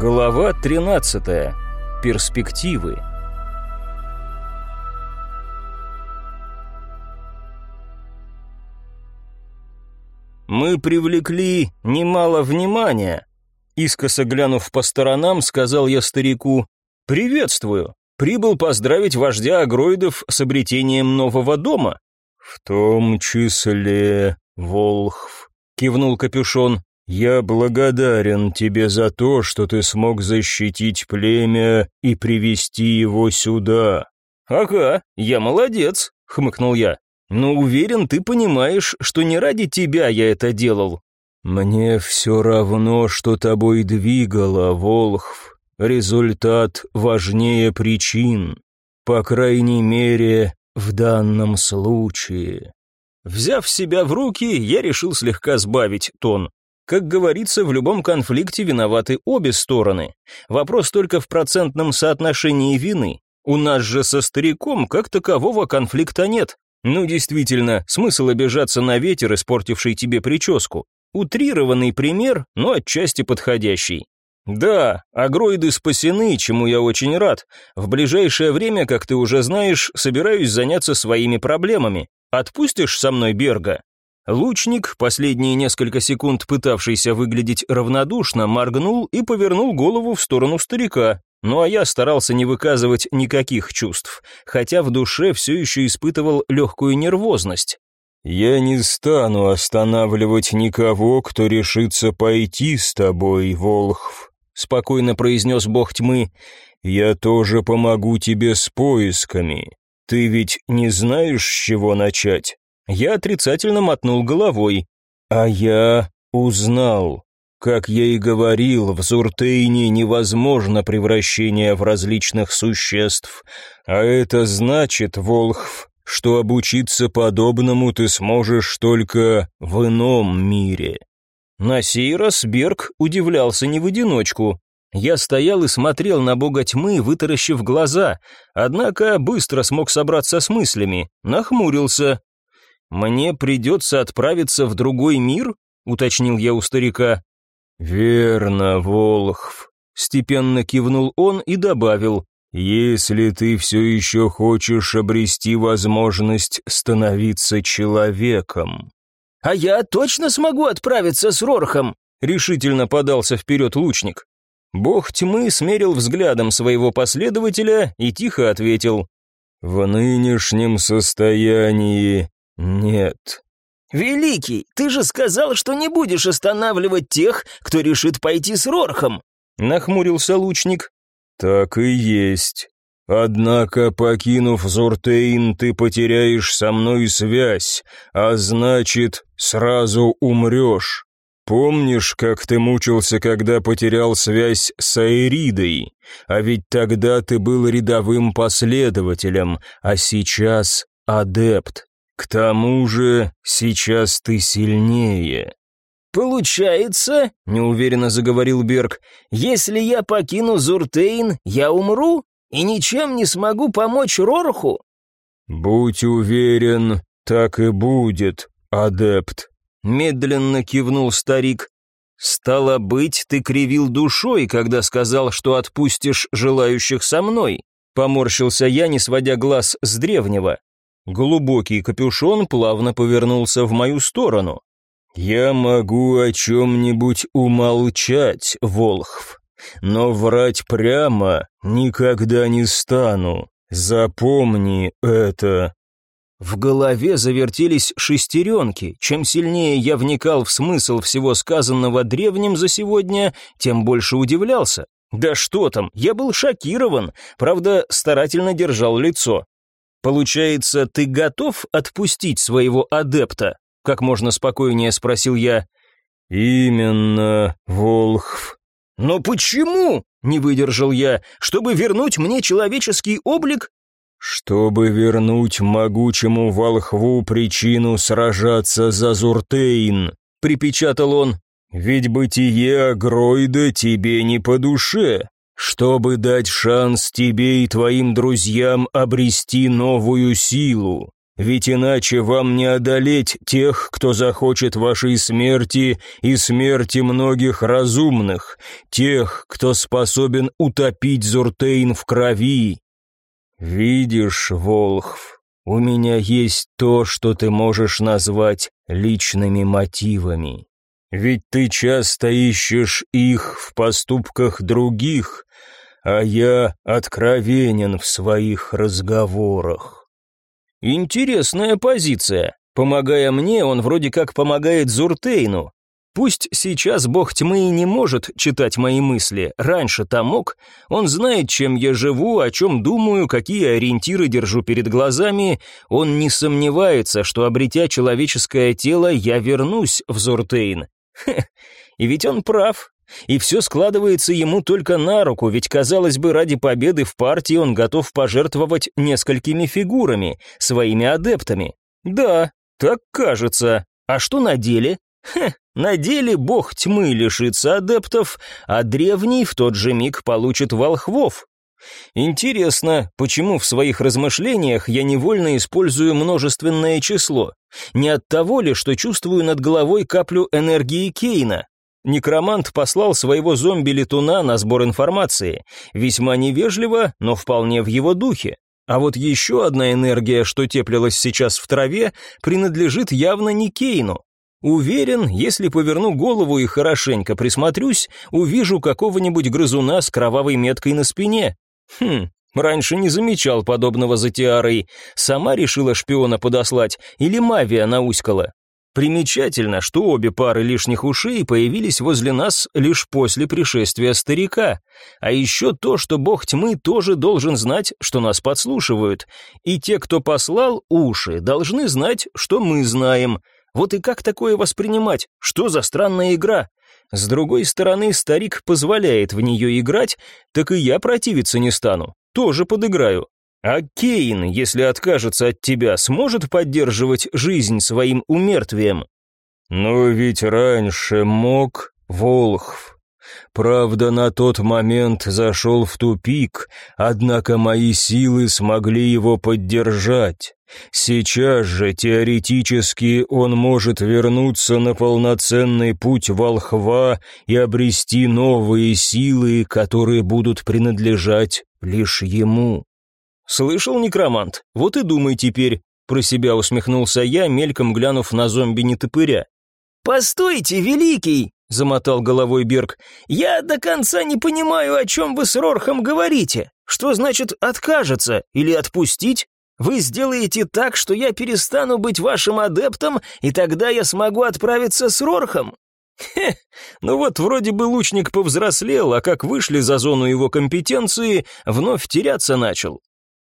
Глава 13. Перспективы. Мы привлекли немало внимания. Искоса глянув по сторонам, сказал я старику: "Приветствую. Прибыл поздравить вождя агроидов с обретением нового дома". В том числе Волхв, кивнул капюшон. «Я благодарен тебе за то, что ты смог защитить племя и привести его сюда». «Ага, я молодец», — хмыкнул я. «Но уверен, ты понимаешь, что не ради тебя я это делал». «Мне все равно, что тобой двигало, Волхв. Результат важнее причин. По крайней мере, в данном случае». Взяв себя в руки, я решил слегка сбавить тон. Как говорится, в любом конфликте виноваты обе стороны. Вопрос только в процентном соотношении вины. У нас же со стариком как такового конфликта нет. Ну, действительно, смысл обижаться на ветер, испортивший тебе прическу. Утрированный пример, но отчасти подходящий. Да, агроиды спасены, чему я очень рад. В ближайшее время, как ты уже знаешь, собираюсь заняться своими проблемами. Отпустишь со мной Берга? Лучник, последние несколько секунд пытавшийся выглядеть равнодушно, моргнул и повернул голову в сторону старика. Ну а я старался не выказывать никаких чувств, хотя в душе все еще испытывал легкую нервозность. «Я не стану останавливать никого, кто решится пойти с тобой, Волхв», — спокойно произнес бог тьмы. «Я тоже помогу тебе с поисками. Ты ведь не знаешь, с чего начать?» Я отрицательно мотнул головой. А я узнал. Как я и говорил, в Зуртейне невозможно превращение в различных существ. А это значит, Волхв, что обучиться подобному ты сможешь только в ином мире. На сей раз Берг удивлялся не в одиночку. Я стоял и смотрел на бога тьмы, вытаращив глаза, однако быстро смог собраться с мыслями, нахмурился, «Мне придется отправиться в другой мир?» — уточнил я у старика. «Верно, Волхв», — степенно кивнул он и добавил, «если ты все еще хочешь обрести возможность становиться человеком». «А я точно смогу отправиться с Рорхом?» — решительно подался вперед лучник. Бог тьмы смерил взглядом своего последователя и тихо ответил. «В нынешнем состоянии «Нет». «Великий, ты же сказал, что не будешь останавливать тех, кто решит пойти с Рорхом!» Нахмурился лучник. «Так и есть. Однако, покинув Зуртейн, ты потеряешь со мной связь, а значит, сразу умрешь. Помнишь, как ты мучился, когда потерял связь с Айридой? А ведь тогда ты был рядовым последователем, а сейчас адепт. К тому же, сейчас ты сильнее. Получается, неуверенно заговорил Берг, если я покину Зуртейн, я умру и ничем не смогу помочь Рорху. Будь уверен, так и будет, адепт. Медленно кивнул старик. Стало быть, ты кривил душой, когда сказал, что отпустишь желающих со мной. Поморщился я, не сводя глаз с древнего. Глубокий капюшон плавно повернулся в мою сторону. «Я могу о чем-нибудь умолчать, Волхв, но врать прямо никогда не стану. Запомни это». В голове завертелись шестеренки. Чем сильнее я вникал в смысл всего сказанного древним за сегодня, тем больше удивлялся. Да что там, я был шокирован, правда, старательно держал лицо. «Получается, ты готов отпустить своего адепта?» Как можно спокойнее спросил я. «Именно, Волхв». «Но почему?» — не выдержал я. «Чтобы вернуть мне человеческий облик?» «Чтобы вернуть могучему Волхву причину сражаться за Зуртейн», — припечатал он. «Ведь бытие Агройда тебе не по душе чтобы дать шанс тебе и твоим друзьям обрести новую силу. Ведь иначе вам не одолеть тех, кто захочет вашей смерти и смерти многих разумных, тех, кто способен утопить Зуртейн в крови. Видишь, Волхв, у меня есть то, что ты можешь назвать личными мотивами. Ведь ты часто ищешь их в поступках других, а я откровенен в своих разговорах. Интересная позиция. Помогая мне, он вроде как помогает Зуртейну. Пусть сейчас бог тьмы и не может читать мои мысли, раньше-то мог, он знает, чем я живу, о чем думаю, какие ориентиры держу перед глазами, он не сомневается, что, обретя человеческое тело, я вернусь в Зуртейн. И ведь он прав, и все складывается ему только на руку, ведь, казалось бы, ради победы в партии он готов пожертвовать несколькими фигурами, своими адептами. Да, так кажется. А что на деле? Хе, на деле бог тьмы лишится адептов, а древний в тот же миг получит волхвов. Интересно, почему в своих размышлениях я невольно использую множественное число? Не от того ли, что чувствую над головой каплю энергии Кейна? Некромант послал своего зомби-летуна на сбор информации, весьма невежливо, но вполне в его духе. А вот еще одна энергия, что теплилась сейчас в траве, принадлежит явно не Кейну. Уверен, если поверну голову и хорошенько присмотрюсь, увижу какого-нибудь грызуна с кровавой меткой на спине. Хм, раньше не замечал подобного за Тиарой. Сама решила шпиона подослать или Мавия науськала? Примечательно, что обе пары лишних ушей появились возле нас лишь после пришествия старика. А еще то, что бог тьмы тоже должен знать, что нас подслушивают. И те, кто послал уши, должны знать, что мы знаем. Вот и как такое воспринимать? Что за странная игра? С другой стороны, старик позволяет в нее играть, так и я противиться не стану. Тоже подыграю. А Кейн, если откажется от тебя, сможет поддерживать жизнь своим умертвием? Но ведь раньше мог Волхв. Правда, на тот момент зашел в тупик, однако мои силы смогли его поддержать. Сейчас же, теоретически, он может вернуться на полноценный путь волхва и обрести новые силы, которые будут принадлежать лишь ему. «Слышал, некромант? Вот и думай теперь», — про себя усмехнулся я, мельком глянув на зомби-нетопыря. «Постойте, великий!» — замотал головой Берг. «Я до конца не понимаю, о чем вы с Рорхом говорите. Что значит «откажется» или «отпустить»? Вы сделаете так, что я перестану быть вашим адептом, и тогда я смогу отправиться с Рорхом?» Хе, ну вот вроде бы лучник повзрослел, а как вышли за зону его компетенции, вновь теряться начал.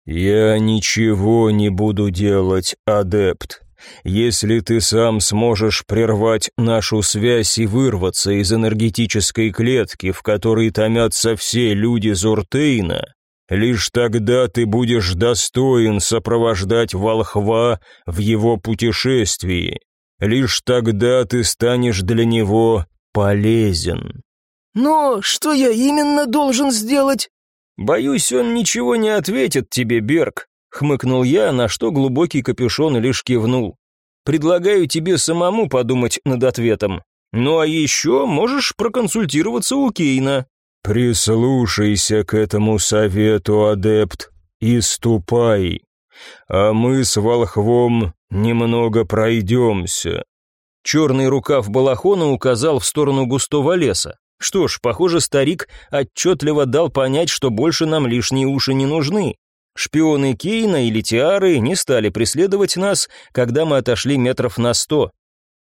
«Я ничего не буду делать, адепт. Если ты сам сможешь прервать нашу связь и вырваться из энергетической клетки, в которой томятся все люди Зуртейна, лишь тогда ты будешь достоин сопровождать волхва в его путешествии. Лишь тогда ты станешь для него полезен». «Но что я именно должен сделать?» «Боюсь, он ничего не ответит тебе, Берг», — хмыкнул я, на что глубокий капюшон лишь кивнул. «Предлагаю тебе самому подумать над ответом. Ну а еще можешь проконсультироваться у Кейна». «Прислушайся к этому совету, адепт, и ступай, а мы с волхвом немного пройдемся». Черный рукав балахона указал в сторону густого леса. Что ж, похоже, старик отчетливо дал понять, что больше нам лишние уши не нужны. Шпионы Кейна или Тиары не стали преследовать нас, когда мы отошли метров на сто.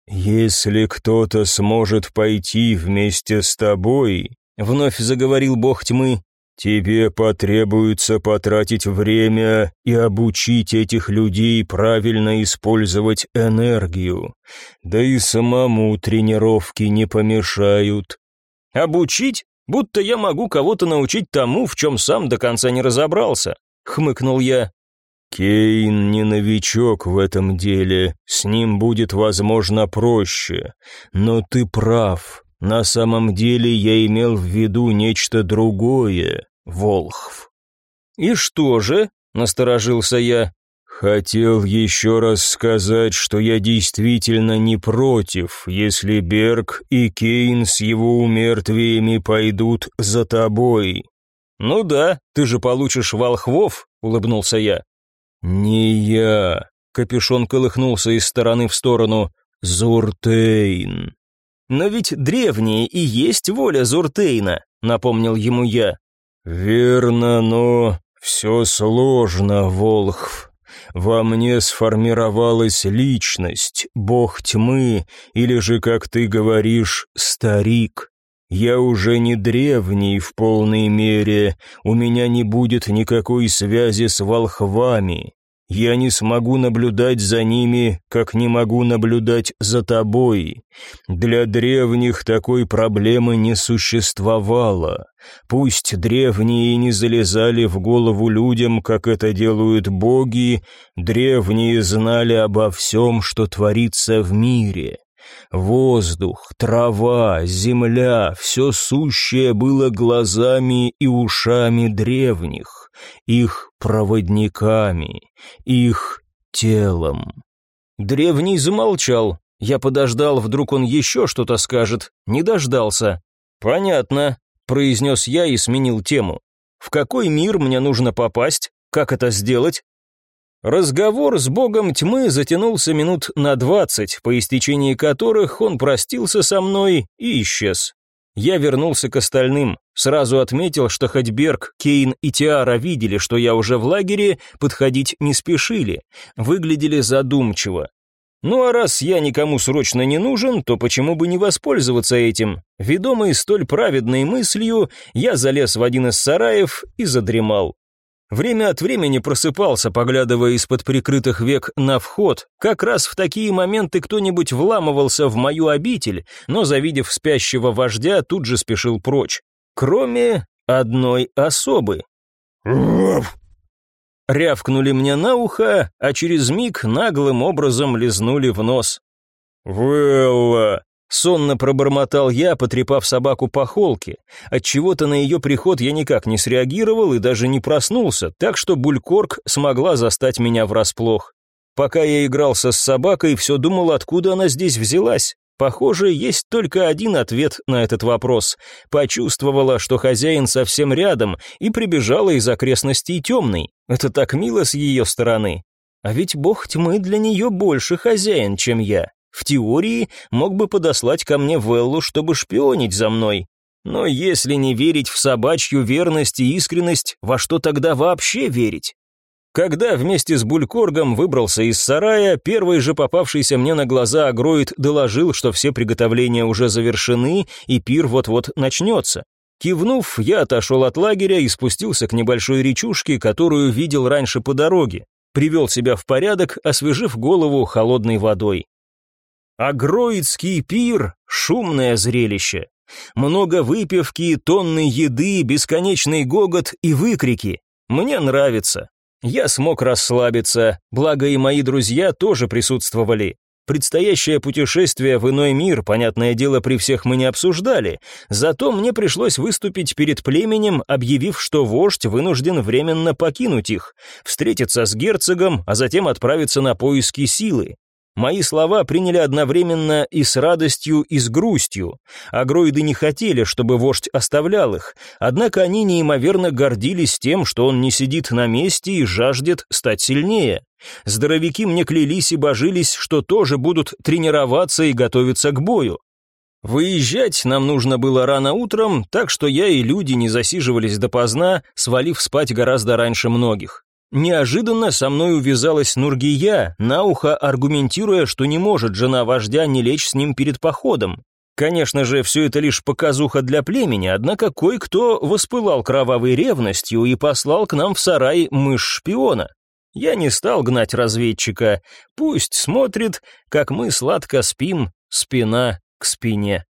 «Если кто-то сможет пойти вместе с тобой», — вновь заговорил бог тьмы, «тебе потребуется потратить время и обучить этих людей правильно использовать энергию. Да и самому тренировки не помешают. «Обучить? Будто я могу кого-то научить тому, в чем сам до конца не разобрался», — хмыкнул я. «Кейн не новичок в этом деле, с ним будет, возможно, проще. Но ты прав, на самом деле я имел в виду нечто другое, Волхв». «И что же?» — насторожился я. Хотел еще раз сказать, что я действительно не против, если Берг и Кейн с его умертвиями пойдут за тобой. Ну да, ты же получишь волхвов, улыбнулся я. Не я. Капюшон колыхнулся из стороны в сторону. Зуртейн. Но ведь древние и есть воля Зуртейна, напомнил ему я. Верно, но все сложно, Волхв. Во мне сформировалась личность, бог тьмы, или же, как ты говоришь, старик. Я уже не древний в полной мере, у меня не будет никакой связи с волхвами. Я не смогу наблюдать за ними, как не могу наблюдать за тобой. Для древних такой проблемы не существовало. Пусть древние не залезали в голову людям, как это делают боги, древние знали обо всем, что творится в мире. Воздух, трава, земля, все сущее было глазами и ушами древних, их проводниками, их телом. Древний замолчал. Я подождал, вдруг он еще что-то скажет. Не дождался. «Понятно», — произнес я и сменил тему. «В какой мир мне нужно попасть? Как это сделать? Разговор с богом тьмы затянулся минут на двадцать, по истечении которых он простился со мной и исчез. Я вернулся к остальным, сразу отметил, что хоть Берг, Кейн и Тиара видели, что я уже в лагере, подходить не спешили, выглядели задумчиво. Ну а раз я никому срочно не нужен, то почему бы не воспользоваться этим? Ведомый столь праведной мыслью, я залез в один из сараев и задремал. Время от времени просыпался, поглядывая из-под прикрытых век на вход. Как раз в такие моменты кто-нибудь вламывался в мою обитель, но, завидев спящего вождя, тут же спешил прочь. Кроме одной особы. Рявкнули мне на ухо, а через миг наглым образом лизнули в нос. «Велла!» Сонно пробормотал я, потрепав собаку по холке. Отчего-то на ее приход я никак не среагировал и даже не проснулся, так что Булькорг смогла застать меня врасплох. Пока я игрался с собакой, все думал, откуда она здесь взялась. Похоже, есть только один ответ на этот вопрос. Почувствовала, что хозяин совсем рядом, и прибежала из окрестностей темной. Это так мило с ее стороны. А ведь бог тьмы для нее больше хозяин, чем я. В теории мог бы подослать ко мне Веллу, чтобы шпионить за мной. Но если не верить в собачью верность и искренность, во что тогда вообще верить? Когда вместе с Булькоргом выбрался из сарая, первый же попавшийся мне на глаза агроид доложил, что все приготовления уже завершены и пир вот-вот начнется. Кивнув, я отошел от лагеря и спустился к небольшой речушке, которую видел раньше по дороге. Привел себя в порядок, освежив голову холодной водой. Агроидский пир — шумное зрелище. Много выпивки, тонны еды, бесконечный гогот и выкрики. Мне нравится. Я смог расслабиться, благо и мои друзья тоже присутствовали. Предстоящее путешествие в иной мир, понятное дело, при всех мы не обсуждали, зато мне пришлось выступить перед племенем, объявив, что вождь вынужден временно покинуть их, встретиться с герцогом, а затем отправиться на поиски силы. Мои слова приняли одновременно и с радостью, и с грустью. Агроиды не хотели, чтобы вождь оставлял их, однако они неимоверно гордились тем, что он не сидит на месте и жаждет стать сильнее. Здоровяки мне клялись и божились, что тоже будут тренироваться и готовиться к бою. Выезжать нам нужно было рано утром, так что я и люди не засиживались допоздна, свалив спать гораздо раньше многих. Неожиданно со мной увязалась Нургия, на ухо аргументируя, что не может жена вождя не лечь с ним перед походом. Конечно же, все это лишь показуха для племени, однако кое-кто воспылал кровавой ревностью и послал к нам в сарай мышь-шпиона. Я не стал гнать разведчика, пусть смотрит, как мы сладко спим, спина к спине.